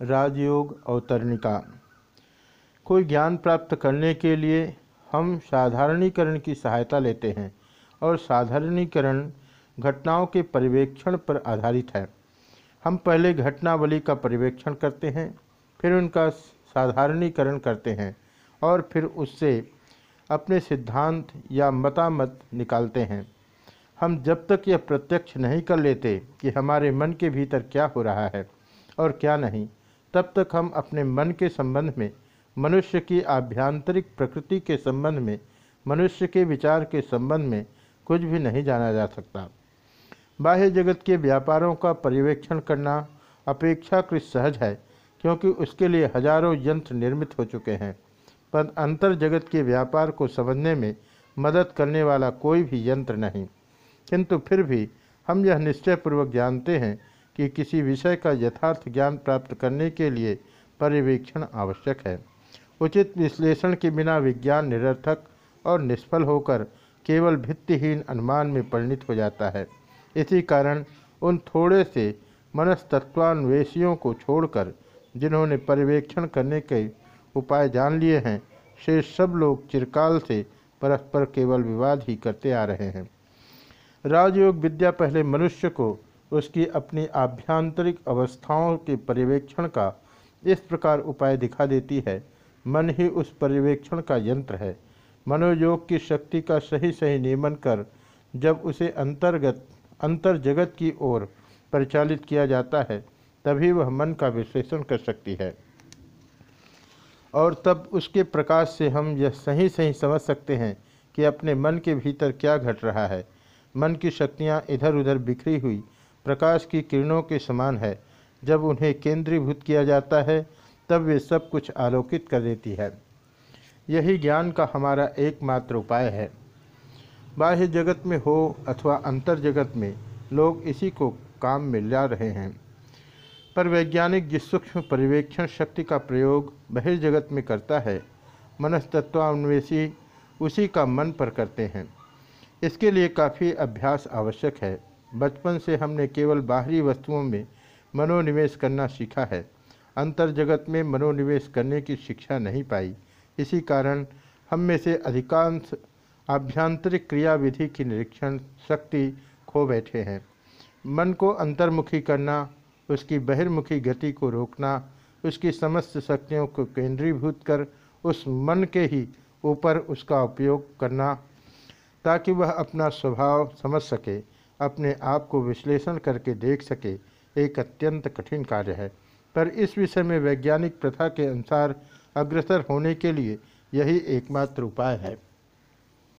राजयोग अवतरणिका कोई ज्ञान प्राप्त करने के लिए हम साधारणीकरण की सहायता लेते हैं और साधारणीकरण घटनाओं के पर्यवेक्षण पर आधारित है। हम पहले घटनावली का पर्यवेक्षण करते हैं, फिर उनका साधारणीकरण करते हैं और फिर उससे अपने सिद्धांत या मतामत निकालते हैं। हम जब तक यह प्रत्यक्ष नहीं कर लेते कि हमारे मन के भीतर क्या हो रहा है और क्या नहीं तब तक हम अपने मन के संबंध में, मनुष्य की आभ्यांतरिक प्रकृति के संबंध में, मनुष्य के विचार के संबंध में कुछ भी नहीं जाना जा सकता। बाह्य जगत के व्यापारों का पर्यवेक्षण करना अपेक्षाकृत सहज है, क्योंकि उसके लिए हज़ारों यंत्र निर्मित हो चुके हैं। पर अंतर जगत के व्यापार को समझने में मदद करने वाला कोई भी यंत्र नहीं। किंतु फिर भी हम यह निश्चयपूर्वक जानते हैं कि किसी विषय का यथार्थ ज्ञान प्राप्त करने के लिए पर्यवेक्षण आवश्यक है। उचित विश्लेषण के बिना विज्ञान निरर्थक और निष्फल होकर केवल भित्तिहीन अनुमान में परिणित हो जाता है। इसी कारण उन थोड़े से मनस्तत्वान्वेषियों को छोड़कर जिन्होंने पर्यवेक्षण करने के उपाय जान लिए हैं शेष सब लोग चिरकाल से परस्पर केवल विवाद ही करते आ रहे हैं। राजयोग विद्या पहले मनुष्य को उसकी अपनी आभ्यांतरिक अवस्थाओं के पर्यवेक्षण का इस प्रकार उपाय दिखा देती है। मन ही उस पर्यवेक्षण का यंत्र है। मनोयोग की शक्ति का सही सही नियमन कर, जब उसे अंतर्गत अंतर जगत की ओर परिचालित किया जाता है, तभी वह मन का विश्लेषण कर सकती है। और तब उसके प्रकाश से हम यह सही सही समझ सकते हैं कि अपने मन के भीतर क्या घट रहा है। मन की शक्तियाँ इधर उधर बिखरी हुई प्रकाश की किरणों के समान है। जब उन्हें केंद्रीभूत किया जाता है, तब वे सब कुछ आलोकित कर देती है। यही ज्ञान का हमारा एकमात्र उपाय है। बाह्य जगत में हो अथवा अंतर जगत में, लोग इसी को काम में ला रहे हैं। पर वैज्ञानिक जिस सूक्ष्म पर्यवेक्षण शक्ति का प्रयोग बहिर्जगत में करता है, मनस्तत्वान्वेषी उसी का मन पर करते हैं। इसके लिए काफ़ी अभ्यास आवश्यक है। बचपन से हमने केवल बाहरी वस्तुओं में मनोनिवेश करना सीखा है। अंतर जगत में मनोनिवेश करने की शिक्षा नहीं पाई। इसी कारण हम में से अधिकांश आभ्यांतरिक क्रियाविधि की निरीक्षण शक्ति खो बैठे हैं। मन को अंतर्मुखी करना, उसकी बहिर्मुखी गति को रोकना, उसकी समस्त शक्तियों को केंद्रीभूत कर, उस मन के ही ऊपर उसका उपयोग करना, ताकि वह अपना स्वभाव समझ सके। अपने आप को विश्लेषण करके देख सके, एक अत्यंत कठिन कार्य है। पर इस विषय में वैज्ञानिक प्रथा के अनुसार अग्रसर होने के लिए यही एकमात्र उपाय है।